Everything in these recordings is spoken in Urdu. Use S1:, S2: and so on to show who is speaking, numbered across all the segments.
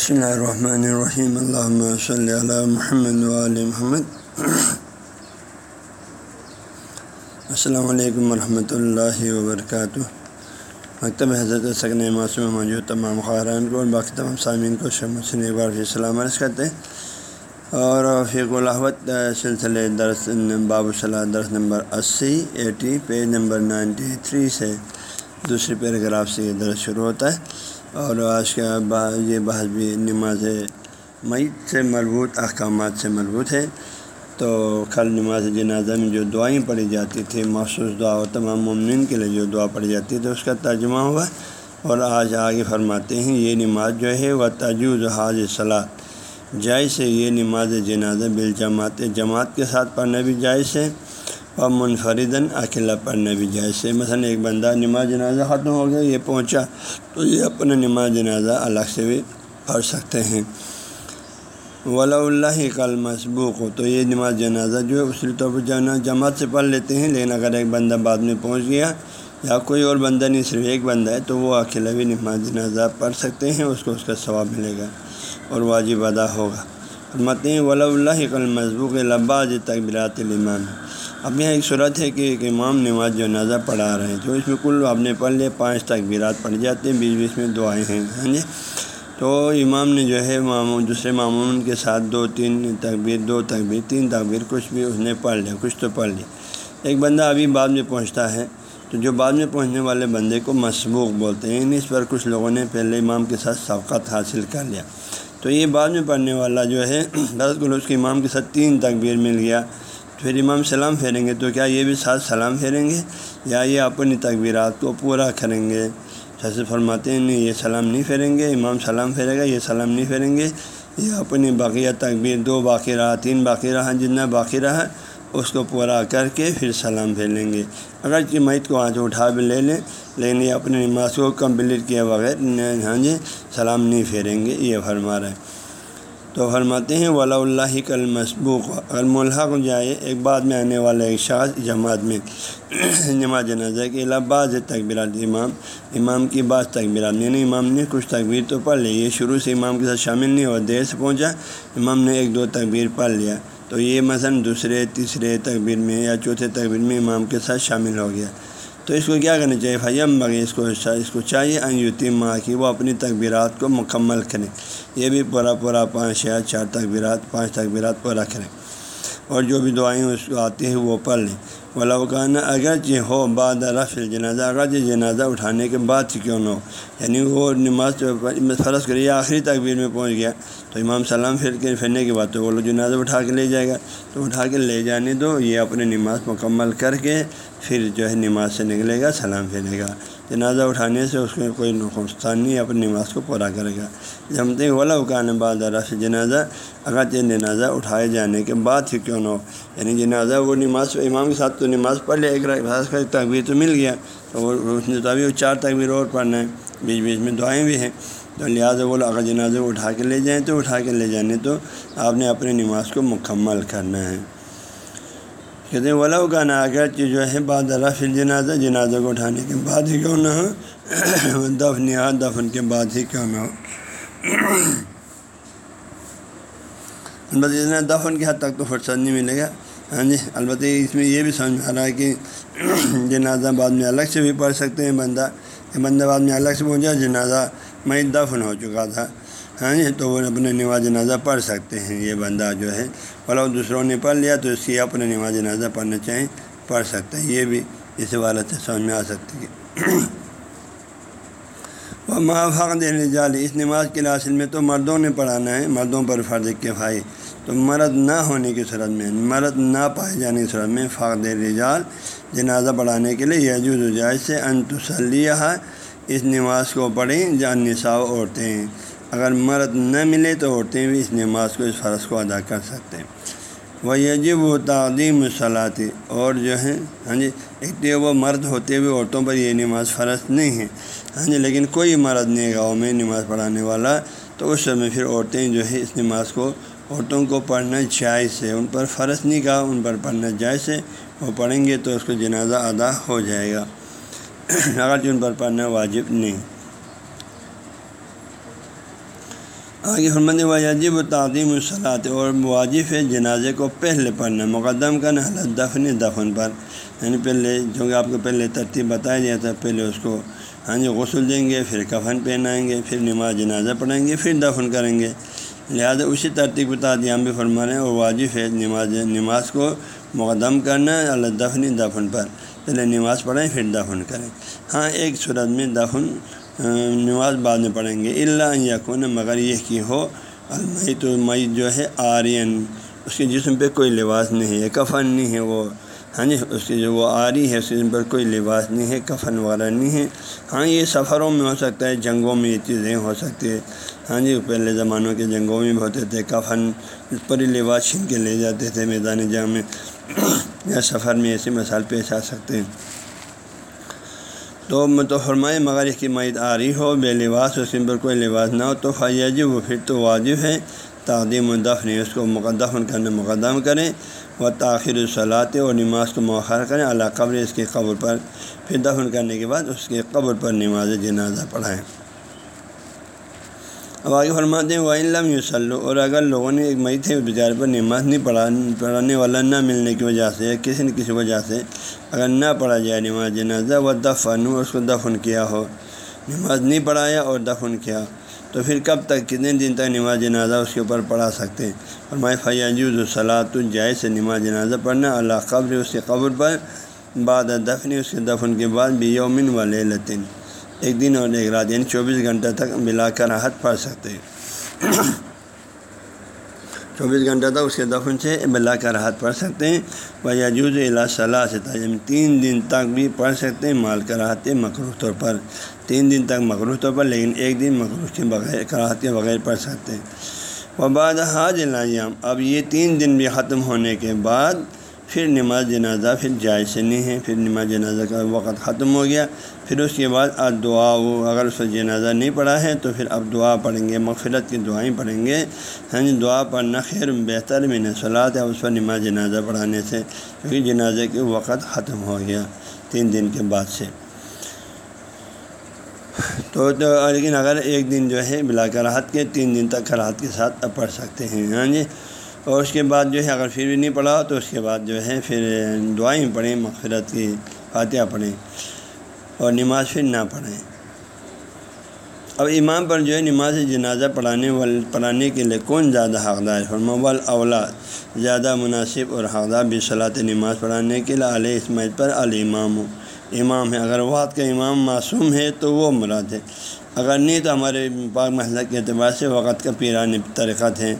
S1: بسم اللہ الرحمن الرحیم اللہ صلی علی محمد علیہ محمد السلام علیکم ورحمۃ اللہ وبرکاتہ مکتب حضرت سکن معصوم موجود تمام خاران کو اور باقی تمام سامعین کو شمسن ایک بار سلام عرض کرتے ہیں اور فیق الحوت سلسلے درس باب صلاح درس نمبر اسی eighty page number ninety three سے دوسری پیراگراف سے یہ درس شروع ہوتا ہے اور آج کا یہ بحث بھی نماز میت سے مربوط، احکامات سے مربوط ہے۔ تو کل نماز جنازہ میں جو دعائیں پڑھی جاتی تھیں مخصوص دعا و تمام ممنن کے لیے جو دعا پڑھی جاتی تھی، اس کا ترجمہ ہوا۔ اور آج آگے فرماتے ہیں، یہ نماز جو ہے، وہ تجوز حاض صلاح جائز ہے یہ نماز جنازہ بالجماعت جماعت کے ساتھ پڑھنا بھی جائز ہے۔ اور منفردن اکیلا پڑھنا بھی جائز ہے۔ مثلاً ایک بندہ نماز جنازہ ختم ہو گیا، یہ پہنچا تو یہ اپنا نماز جنازہ الگ سے بھی پڑھ سکتے ہیں۔ ولا اللہ کل مسبوق ہو تو یہ نماز جنازہ جو ہے اسی طور پر جانا، جماعت سے پڑھ لیتے ہیں۔ لیکن اگر ایک بندہ بعد میں پہنچ گیا یا کوئی اور بندہ نہیں، صرف ایک بندہ ہے، تو وہ اکیلا بھی نماز جنازہ پڑھ سکتے ہیں، اس کو اس کا ثواب ملے گا اور واجب ادا ہوگا۔ فرماتے ہیں ولا اللہ کل مسبوق لباج تقبرات الامام اب یہاں ایک صورت ہے کہ ایک امام نماز جنازہ پڑھا رہے ہیں، تو اس میں کل آپ نے پڑھ لیا، پانچ تقبیرات پڑھ جاتے ہیں بیچ بیچ میں دعائیں ہیں ہاں جی؟ تو امام نے جو ہے معمول دوسرے معمول کے ساتھ دو، تین تقبیر دو تقبیر تین تقبیر کچھ بھی اس نے پڑھ لیا، کچھ تو پڑھ لیا۔ ایک بندہ ابھی بعد میں پہنچتا ہے، تو جو بعد میں پہنچنے والے بندے کو مسبوق بولتے ہیں یعنی اس پر کچھ لوگوں نے پہلے امام کے ساتھ سبقت حاصل کر لیا۔ تو یہ بعد میں پڑھنے والا جو ہے دراصل اس کے امام کے ساتھ تین تقبیر مل گیا۔ پھر امام سلام پھیریں گے تو کیا یہ بھی ساتھ سلام پھیریں گے؟ یا یہ اپنی تقبیرات کو پورا کریں گے؟ جیسے فرماتے ہیں، نہیں، یہ سلام نہیں پھیریں گے، امام سلام پھیرے گا، یہ سلام نہیں پھیریں گے۔ یہ اپنی باقیہ تقبیر دو باقی رہا، تین باقی رہا، جتنا باقی رہا، اس کو پورا کر کے پھر سلام پھیر لیں گے۔ اگرچہ میت کو آج اٹھا بھی لے لیں، لیکن یہ اپنی نماز کو کمپلیٹ کیا بغیر ہاں جی سلام نہیں پھیریں گے، یہ فرما رہے ہیں۔ تو فرماتے ہیں ولا اللہ کل مسبوق اگر ملحق جائے، ایک بعد میں آنے والا ایک شاذ جماعت میں نماز جنازہ کے علاوہ بعض تقبیرات امام امام کی بعض تقبیرات یعنی امام نے کچھ تقبیر تو پڑھ لی، یہ شروع سے امام کے ساتھ شامل نہیں ہوا، دیر سے پہنچا، امام نے ایک دو تقبیر پڑھ لیا، تو یہ مثلاً دوسرے، تیسرے تقبیر میں یا چوتھے تقبیر میں امام کے ساتھ شامل ہو گیا۔ تو اس کو کیا کرنا چاہیے؟ فیم بغیر اس کو اس کو چاہیے انیوتی ماں کی وہ اپنی تقبیرات کو مکمل کریں یہ بھی پورا پورا پانچ یا چار تقبیرات پانچ تقبیرات پورا کریں اور جو بھی دعائیں اس کو آتی ہیں وہ پڑھ لیں۔ ولاقانہ اگرچہ جی ہو بعد رفع جنازہ اگرچہ جی جنازہ اٹھانے کے بعد کیوں نہ ہو؟ یعنی وہ نماز فرض کریے آخری تقبیر میں پہنچ گیا، تو امام سلام پھر کے پھرنے کے بعد تو وہ لوگ جنازہ اٹھا کے لے جائے گا۔ تو اٹھا کے لے جانے دو، یہ اپنے نماز مکمل کر کے پھر جو ہے نماز سے نکلے گا، سلام پھیرے گا۔ جنازہ اٹھانے سے اس کو کوئی نقصان نہیں، اپنی نماز کو پورا کرے گا۔ جمتے ولا اکان بعد رفع جنازہ اگرچہ جنازہ اٹھائے جانے کے بعد ہی کیوں نہ ہو؟ یعنی جنازہ وہ نماز امام کے ساتھ تو نماز پڑھ لیا ایک کا تقبیر تو مل گیا، تو وہ اس نے تو ابھی وہ چار تقبیر اور پڑھنا ہے، بیچ بیچ میں دعائیں بھی ہیں۔ تو لہٰذا وہ اگر جنازہ اٹھا کے لے جائیں تو اٹھا کے لے جانے تو آپ نے اپنی نماز کو مکمل کرنا ہے۔ کہتے ہیں ولا کا نا اگرچہ جو ہے بعد رفل جنازہ جنازہ کو اٹھانے کے بعد ہی کیوں نہ ہو؟ دفن یا دفن کے بعد ہی کیوں نہ ہو؟ البتہ دفن کی حد تک تو فرصت نہیں ملے گا۔ ہاں جی البتہ اس میں یہ بھی سمجھ میں آ رہا ہے کہ جنازہ بعد میں الگ سے بھی پڑھ سکتے ہیں بندہ۔ کہ بندہ بعد میں الگ سے پہنچا جنازہ میں دفن ہو چکا تھا۔ ہاں جی تو وہ اپنے نماز جنازہ پڑھ سکتے ہیں۔ یہ بندہ جو ہے فلاں دوسروں نے پڑھ لیا تو اس کی اپنے نماز جنازہ پڑھنا چاہیں، پڑھ سکتے ہیں۔ یہ بھی اس والد سے سمجھ میں آ سکتی ہے۔ وہ محافظ رجال اس نماز کے حاصل میں تو مردوں نے پڑھانا ہے۔ مردوں پر فرض کے بھائی تو مرد نہ ہونے کی صورت میں، مرد نہ پائے جانے کی صورت میں فاقد رجال، جنازہ پڑھانے کے لیے یجوز جائز سے انتسلیہ اس نماز کو پڑھیں جان نساء عورتیں اگر مرد نہ ملے تو عورتیں بھی اس نماز کو، اس فرض کو ادا کر سکتے ہیں۔ وہ یجب و تعدیم صلاحی اور جو ہے ہاں جی ایک تو وہ مرد ہوتے ہوئے عورتوں پر یہ نماز فرض نہیں ہے۔ ہاں جی لیکن کوئی مرد نہیں گاؤں میں نماز پڑھانے والا تو اس سمے پھر عورتیں جو ہے اس نماز کو عورتوں کو پڑھنا جائز ہے۔ ان پر فرض نہیں کہا ان پر پڑھنا جائز ہے۔ وہ پڑھیں گے تو اس کو جنازہ ادا ہو جائے گا۔ اگر ان پر پڑھنا واجب نہیں۔ آگے حرمت واجب و تعظیم الصلاط اور واجب ہے جنازے کو پہلے پڑھنا، مقدم کرنا حالت دفن دفن پر۔ یعنی پہلے، جو کہ آپ کو پہلے ترتیب بتایا گیا تھا، پہلے اس کو ہاں جی غسل دیں گے، پھر کفن پہنائیں گے، پھر نماز جنازہ پڑھیں گے، پھر دفن کریں گے۔ لہٰذا اسی ترتیب بتا دیا بھی فرما رہے ہیں، اور واجب ہے نماز نماز کو مقدم کرنا اللہ دفن دفن پر۔ پہلے نماز پڑھیں، پھر دفن کریں۔ ہاں ایک صورت میں دفن نماز بعد میں پڑھیں گے۔ اللہ یقون مگر یہ کہ ہو، المیت میت جو ہے آرین۔ اس کے جسم پہ کوئی لباس نہیں ہے، کفن نہیں ہے وہ۔ ہاں جی اس کی جو وہ آری ہے، اس کے پر کوئی لباس نہیں ہے، کفن وغیرہ نہیں ہے۔ ہاں یہ سفروں میں ہو سکتا ہے، جنگوں میں یہ چیزیں ہو سکتی ہے ہاں جی پہلے زمانوں کے جنگوں میں بھی ہوتے تھے، کفن پر ہی لباس چھین کے لے جاتے تھے میدان جنگ میں۔ یا سفر میں ایسے مسائل پیش آ سکتے ہیں۔ تو تو فرمائے، مگر اس کی معیت آری ہو، بے لباس اس کے پر کوئی لباس نہ ہو تو فیاجی وہ پھر تو واجب ہے۔ تعدیم و دفن، اس کو مقدفن کرنے، مقدم کریں۔ و تاخیر الصلاط اور نماز کو مؤخر کریں۔ اللہ قبر، اس کی قبر پر پھر دفن کرنے کے بعد اس کے قبر پر نماز جنازہ پڑھائیں۔ اب فرماتے ہیں وہ علم یوسلو اور اگر لوگوں نے ایک میت ہے بیچارے پر نماز نہیں پڑھا، پڑھانے والا نہ ملنے کی وجہ سے، یا کسی نہ کسی وجہ سے اگر نہ پڑھا جائے نماز جنازہ و دفن اس کو دفن کیا ہو۔ نماز نہیں پڑھایا اور دفن کیا۔ تو پھر کب تک، کتنے دن تک نماز جنازہ اس کے اوپر پڑھا سکتے ہیں؟ اور میں فیاجوز و صلاح جائے سے نماز جنازہ پڑھنا۔ اللہ قبر، اس کے قبر پر، بعد دفن، اس کے دفن کے بعد بھی یومن و لطن ایک دن اور ایک رات یعنی چوبیس گھنٹہ تک ملا کر راحت پڑھ سکتے۔ چوبیس گھنٹہ تک اس کے دفن سے بلا کر راحت پڑھ سکتے ہیں۔ وہ یاجوز اللہ صلاح سے تعلیم تین دن تک بھی پڑھ سکتے ہیں، مال کراہت مقروض طور پر۔ تین دن تک مقروض طور پر، لیکن ایک دن مقروض کے بغیر کراہت کے بغیر پڑھ سکتے ہیں۔ وہ بعد حاج الایام اب یہ تین دن بھی ختم ہونے کے بعد پھر نماز جنازہ پھر جائز سے نہیں ہے، پھر نماز جنازہ کا وقت ختم ہو گیا، پھر اس کے بعد اب دعا، وہ اگر اس کو جنازہ نہیں پڑھا ہے تو پھر اب دعا پڑھیں گے، مغفرت کی دعائیں پڑھیں گے۔ ہاں جی دعا پڑھنا خیر بہتر میں نے صلاح ہے، اس پر نماز جنازہ پڑھانے سے، کیونکہ جنازے کے وقت ختم ہو گیا تین دن کے بعد سے۔ تو لیکن اگر ایک دن جو ہے بلا کر راحت کے، تین دن تک راحت کے ساتھ پڑھ سکتے ہیں۔ ہاں جی اور اس کے بعد جو ہے اگر پھر بھی نہیں پڑھا تو اس کے بعد جو ہے پھر دعائیں پڑھیں، مغفرت کی فاتحہ پڑھیں اور نماز پھر نہ پڑھیں۔ اب امام پر جو ہے نماز جنازہ پڑھانے وال، پڑھانے کے لیے کون زیادہ حقدار ہے؟ مول اولاد، زیادہ مناسب اور حقدار بھی صلاح نماز پڑھانے کے لیے علیہ اسماعیل پر الامام ہو امام ہے، اگر وقت کا امام معصوم ہے تو وہ مراد ہے۔ اگر نہیں تو ہمارے پاک محلہ کے اعتبار سے وقت کا پیران طریقت ہیں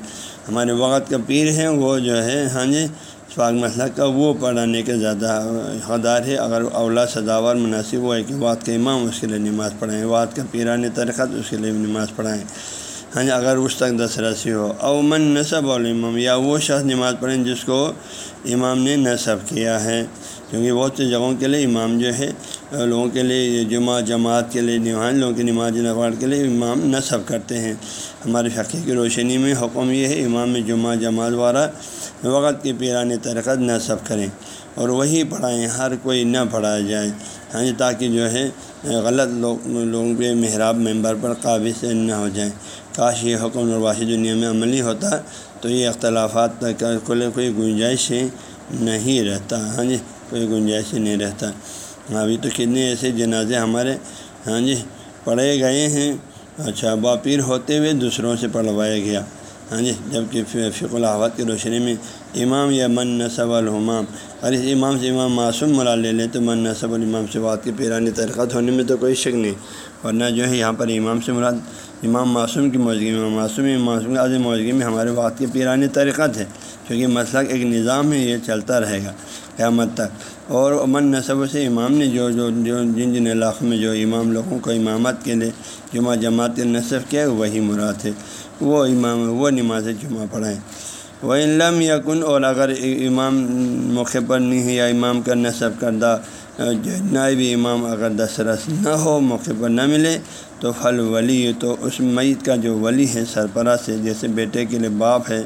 S1: ہمارے وقت کا پیر ہیں، وہ جو ہے ہاں جی پاک مسئلہ کا وہ پڑھانے کے زیادہ حقدار ہے۔ اگر اولا سداور مناسب ہو ہے کہ وقت کا امام، اس کے لیے نماز پڑھائیں۔ وقت کا پیران طریقت اس کے لیے نماز پڑھائیں۔ ہاں جی اگر اس تک دس رسی ہو اومن نصب الامام، یا وہ شخص نماز پڑھیں جس کو امام نے نصب کیا ہے۔ کیونکہ بہت سی جگہوں کے لیے امام جو ہے، لوگوں کے لیے جمعہ، جماعت کے لیے نماز، لوگوں کی نماز نوار کے لیے امام نصب کرتے ہیں۔ ہمارے فقی کی روشنی میں حکم یہ ہے، امام جمعہ، جماعت والا وقت کی پیرانی ترقت نصب کریں اور وہی پڑھائیں، ہر کوئی نہ پڑھایا جائے۔ ہاں جی تاکہ جو ہے، غلط لوگ، لوگوں کے محراب ممبر پر قابل سے نہ ہو جائیں۔ کاش یہ حکم واحد دنیا میں عملی ہوتا تو یہ اختلافات کا کوئی گنجائش نہیں رہتا۔ ہاں جی کوئی گنجائش نہیں رہتا۔ ابھی تو کتنے ایسے جنازے ہمارے ہاں جی پڑھے گئے ہیں۔ اچھا باپیر ہوتے ہوئے دوسروں سے پڑھوایا گیا۔ ہاں جی جبکہ فق الحوت کی روشنی میں امام یا من نصب الحمام اور اس امام سے امام معصوم مرا لے لیں تو من نصب الامام سے بات کی پیرانی ترقت ہونے میں تو کوئی شک نہیں۔ ورنہ جو ہے یہاں پر امام سے مراد امام معصوم کی موجودگی میں معصوم معصوم عظ موجودگی میں ہمارے بات کی پیرانی طریقت ہے کیونکہ مسلک ایک نظام ہے، یہ چلتا رہے گا۔ قیامت تک۔ اور امن نصب سے امام نے جو جو جو جن جن علاقوں میں جو امام لوگوں کو امامت کے لیے جمعہ جماعت کے نصب کیا وہی مراد ہے۔ وہ امام وہ نماز جمعہ پڑھائیں۔ وہ علم یا کن اور اگر امام موقع پر نہیں ہے یا امام کا نصب کردہ جتنا نائب امام اگر دسترس نہ ہو، موقع پر نہ ملے، تو پھل ولی تو اس میت کا جو ولی ہے سرپراہ سے جیسے بیٹے کے لیے باپ ہے،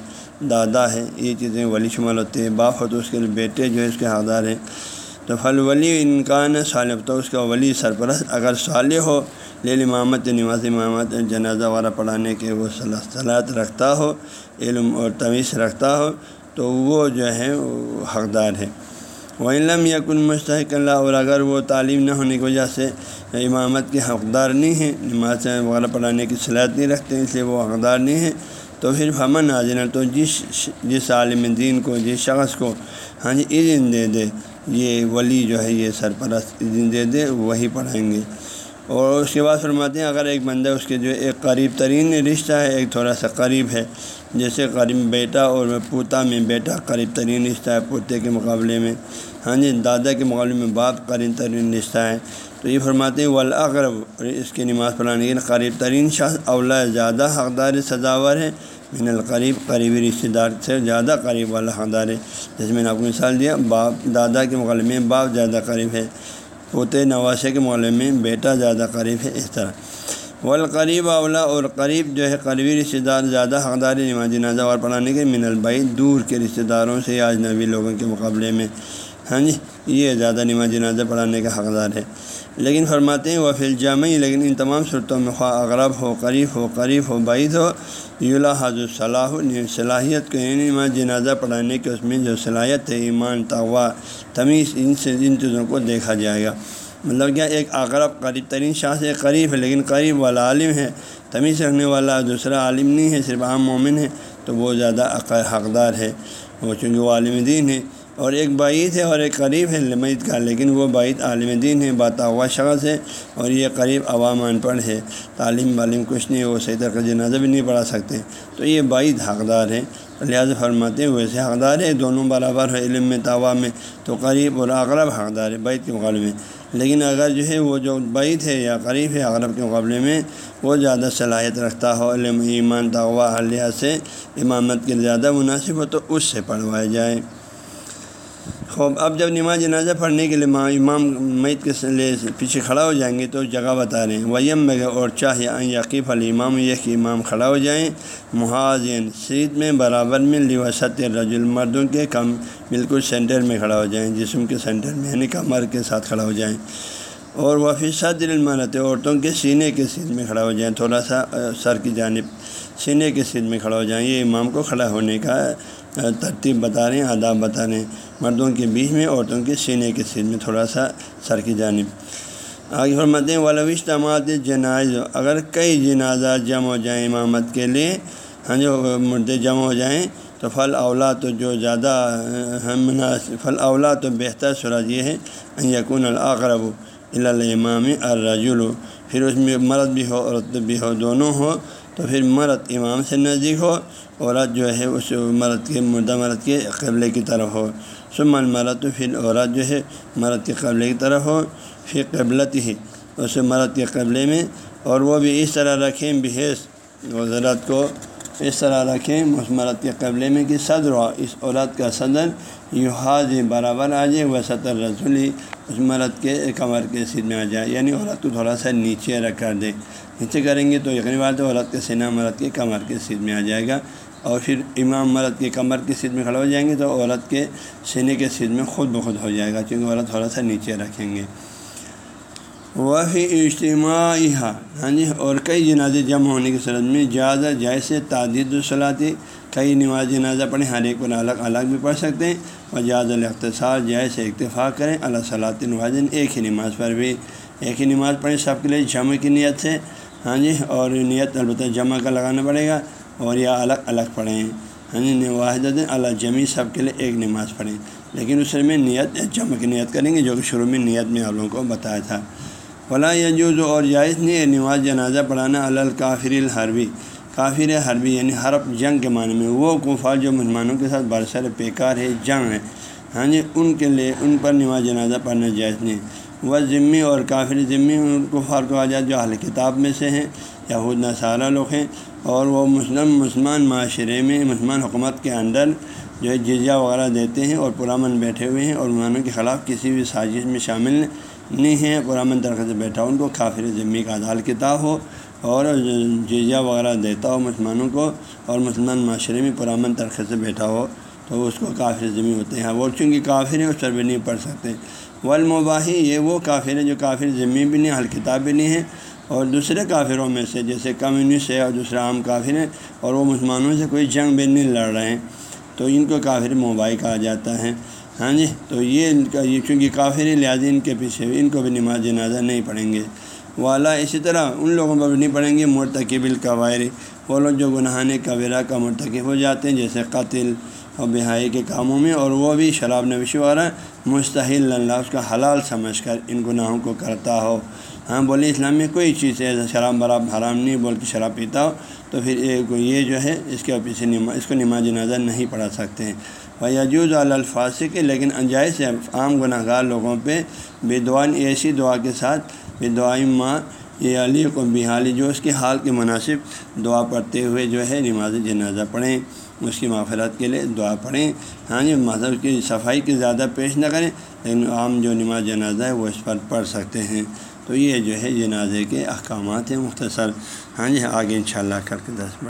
S1: دادا ہے، یہ چیزیں ولی شمال ہوتے ہیں، باپ ہو تو اس کے لیے بیٹے جو ہے، اس کے حقدار ہیں۔ تو پھل ولی انکان صالح، تو اس کا ولی سرپرست اگر صالح ہو لے امامت، نماز امامت، جنازہ وغیرہ پڑھانے کے وہ صلاحت رکھتا ہو، علم اور تمیز رکھتا ہو، تو وہ جو ہے حقدار ہے۔ وہ علم یا مستحق اللہ اور اگر وہ تعلیم نہ ہونے کی وجہ سے امامت کے حقدار نہیں ہیں، نماز وغیرہ پڑھانے کی صلاحیت نہیں رکھتے، اس لیے وہ حقدار نہیں ہیں، تو پھر ہمن ناظرین تو جس جس عالم دین کو، جس شخص کو ہاں جی اذن دے دے۔ یہ ولی جو ہے یہ سرپرست اذن دے دے، وہی پڑھائیں گے۔ اور اس کے بعد فرماتے ہیں، اگر ایک بندہ اس کے جو ایک قریب ترین رشتہ ہے، ایک تھوڑا سا قریب ہے، جیسے قریب بیٹا اور پوتا میں بیٹا قریب ترین رشتہ ہے، پوتے کے مقابلے میں ہاں جی دادا کے مقابلے میں باپ قریب ترین رشتہ ہے۔ تو یہ فرماتے ہیں ولاقرب اس کی نماز پڑھانے کے قریب ترین شخص اولا زیادہ، حقدار سزاور ہے۔ من القریب قریبی رشتہ دار سے زیادہ قریب والا حقدار ہے۔ جیسے میں نے آپ کو مثال دیا، باپ دادا کے مقابلے میں باپ زیادہ قریب ہے، پوتے نواسے کے مقابلے میں بیٹا زیادہ قریب ہے، اس طرح۔ والقریب اولا، اور قریب جو ہے قریبی رشتہ دار، زیادہ حقدار نماز جنازہ اور پڑھانے کے من البئی دور کے رشتہ داروں سے یا اجنبی لوگوں کے مقابلے میں۔ ہاں جی یہ زیادہ نماز جنازہ پڑھانے کا حقدار ہے۔ لیکن فرماتے ہیں وہ فل لیکن ان تمام صورتوں میں خواہ اغرب ہو، قریب ہو قریب ہو، بعید ہو یولا حضر صلاح صلاحیت کو یعنی نماز جنازہ پڑھانے کے اس میں جو صلاحیت ہے، ایمان تغوا تمیز، ان سے ان چیزوں کو دیکھا جائے گا۔ مطلب کیا ایک اقرب قریب ترین شاہ سے قریب ہے، لیکن قریب والا عالم ہے۔ تمیز رکھنے والا دوسرا عالم نہیں ہے، صرف عام مومن ہے، تو وہ زیادہ حقدار ہے۔ وہ چونکہ وہ عالم دین ہے اور ایک بعید ہے اور ایک قریب ہے لمید کا، لیکن وہ بعید عالم دین ہے باتا ہوا شخص ہے اور یہ قریب عوام ان پڑھ ہے۔ تعلیم والم کچھ نہیں، وہ صحیح طرح جنازہ بھی نہیں پڑھا سکتے۔ تو یہ بعید حقدار ہے۔ لہٰذا فرماتے ہیں ویسے حقدار ہے، دونوں برابر ہے، علم میں تعوا میں، تو قریب اور اقرب حقدار ہے، بعید کے مقابلے میں۔ لیکن اگر جو ہے، وہ جو بعید ہے یا قریب ہے اغرب کے مقابلے میں، وہ زیادہ صلاحیت رکھتا ہو، علم، ایمان تغوا حلیہ سے، امامت کے زیادہ مناسب ہو، تو اس سے پڑھوایا جائے۔ خوب، اب جب نماز جنازہ پڑھنے کے لیے امام میت کے لیے پیچھے کھڑا ہو جائیں گے تو جگہ بتا رہے ہیں۔ ویم میں اور چاہے یقیف الامام، یہ کہ امام کھڑا ہو جائیں۔ محاذین سیت میں برابر میں لوسط رجل مردوں کے کم، بالکل سینٹر میں کھڑا ہو جائیں۔ جسم کے سینٹر میں یعنی کمر کے ساتھ کھڑا ہو جائیں۔ اور وہ صدر المرت عورتوں کے سینے کے سیٹ میں کھڑا ہو جائیں۔ تھوڑا سا سر کی جانب سینے کے سیٹ میں کھڑا ہو جائیں۔ یہ امام کو کھڑا ہونے کا ترتیب بتا رہے ہیں، آداب بتا رہے ہیں۔ مردوں کے بیچ میں، عورتوں کے سینے کے سیٹ میں تھوڑا سا سر کی جانب۔ آگے فرماتے ہیں ولوش تماعت جناز اگر کئی جنازہ جمع ہو جائیں امامت کے لیے ہاں جو مردے جمع ہو جائیں، تو پھل اولا تو جو زیادہ پھل اولا تو بہتر سورج یہ ہے یقون العقرب الامام الرجل. پھر اس میں مرد بھی ہو، عورت بھی ہو، دونوں ہو، تو پھر مرد امام سے نزدیک ہو، عورت جو ہے اس مرد کے، مردہ مرد کے قبلے کی طرف ہو۔ سمن مرد تو پھر عورت جو ہے مرد کے قبلے کی طرف ہو پھر قبلت ہی اس مرد کے قبلے میں، اور وہ بھی اس طرح رکھیں، بحیث حضرت کو اس طرح رکھیں اس مرد کے قبلے میں کہ صدر اس عورت کا صدر یو حاض برابر آ جائے وہ صدر رسولی اس مرد کے کمر کے سیدھ میں آ جائے۔ یعنی عورت کو تھوڑا سا نیچے رکھ کر دے۔ نیچے کریں گے تو یقینی بات ہے عورت کے سینہ مرد کے کمر کے سیدھ میں آ جائے گا۔ اور پھر امام مرد کے کمر کی سیٹ میں کھڑے ہو جائیں گے تو عورت کے سینے کے سیٹ میں خود بخود ہو جائے گا، چونکہ عورت تھوڑا سا نیچے رکھیں گے۔ وہ اجتماعی ہاں جی یعنی اور کئی جنازے جمع ہونے کی صورت میں زیادہ جیسے تعدید الصلاطی کئی نماز جنازہ پڑھیں، ہر ایک کو الگ الگ بھی پڑھ سکتے ہیں اور زیادہ الاختصار جیسے اتفاق کریں اللہ صلاۃ الواظن ایک ہی نماز پر بھی ایک ہی نماز پڑھیں، سب کے لیے جمع کی نیت سے ہاں جی اور نیت البتہ جمع کا لگانا پڑے گا اور یا الگ الگ پڑھیں ہاں جی واحد اللہ جمی سب کے لیے ایک نماز پڑھیں۔ لیکن اس میں نیت، جمع کی نیت کریں گے، جو کہ شروع میں نیت میں آپ لوگوں کو بتایا تھا۔ فلاں یجوز اور جائز نہیں ہے نماز جنازہ پڑھانا الکافر الحربی۔ کافر حربی یعنی حرب جنگ کے معنی میں۔ وہ کفار جو مسلمانوں کے ساتھ برسر بیکار ہے، جنگ ہے۔ ہاں جی ان کے لیے ان پر نماز جنازہ پڑھنا جائز نہیں۔ وہ ذمی اور کافر ذمی ان کفار کو آ جو اہل کتاب میں سے ہیں یا خود سارا لوگ ہیں۔ اور وہ مسلم، مسلمان معاشرے میں، مسلمان حکومت کے اندر جو ہے جزیہ وغیرہ دیتے ہیں اور پرامن بیٹھے ہوئے ہیں اور مسلمانوں کے خلاف کسی بھی سازش میں شامل نہیں ہیں پرامن طرح سے بیٹھا ہو ان کو کافر ذمی کا عدال کتاب ہو اور جزیہ وغیرہ دیتا ہو مسلمانوں کو اور مسلمان معاشرے میں پرامن طرح سے بیٹھا ہو تو اس کو کافر ذمی ہوتے ہیں۔ وہ چونکہ کافر ہیں، اس پر بھی نہیں پڑھ سکتے۔ والمباحی، یہ وہ کافر ہیں جو کافر ذمی بھی نہیں حل کتاب بھی نہیں ہے اور دوسرے کافروں میں سے، جیسے کمیونسٹ ہے اور دوسرا عام کافر ہیں، اور وہ مسلمانوں سے کوئی جنگ بھی نہیں لڑ رہے ہیں۔ تو ان کو کافر مباحی کہا جاتا ہے۔ ہاں جی؟ تو یہ ان کا یہ چونکہ کافر لہٰذا ان کے پیچھے ان کو بھی نماز جنازہ نہیں پڑھیں گے۔ والا اسی طرح ان لوگوں پر بھی نہیں پڑھیں گے۔ مرتکب القوائر وہ لوگ جو گناہان کبیرہ کا مرتکب ہو جاتے ہیں، جیسے قتل اور بہائی کے کاموں میں، اور وہ بھی شراب نوشی وغیرہ مستحل اللہ، اس کا حلال سمجھ کر ان گناہوں کو کرتا ہو۔ ہاں بولے اسلام میں کوئی چیز ہے، شراب براب حرام نہیں بول کے شراب پیتا ہو تو پھر یہ جو ہے، اس کے پیچھے اس کو نماز جنازہ نہیں پڑھا سکتے ہیں۔ یجوز الفاظ لیکن انجائز ہے، عام گناہ گار لوگوں پہ بے دعا، ایسی دعا کے ساتھ بے دعائیں ماں یہ علی کو بحالی جو اس کے حال کے مناسب دعا پڑھتے ہوئے جو ہے نماز جنازہ پڑھیں، اس کی معافرت کے لیے دعا پڑھیں۔ ہاں جی مذہب کی صفائی کی زیادہ پیش نہ کریں، لیکن عام جو نماز جنازہ ہے، وہ اس پر پڑھ سکتے ہیں۔ تو یہ جو ہے جنازے کے احکامات ہیں مختصر۔ ہاں جی آگے انشاءاللہ کر کے دس